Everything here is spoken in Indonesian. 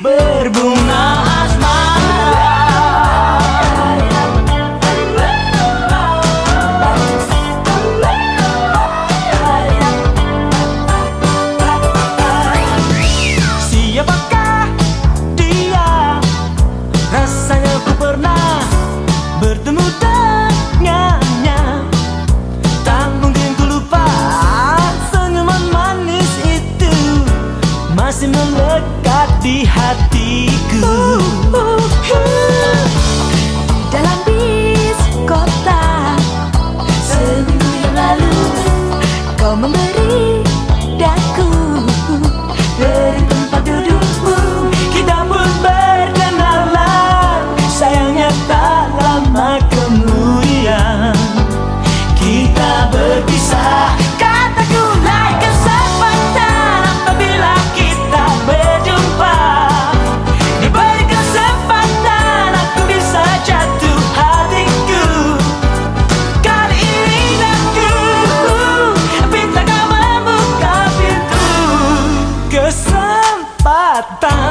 berbunga that.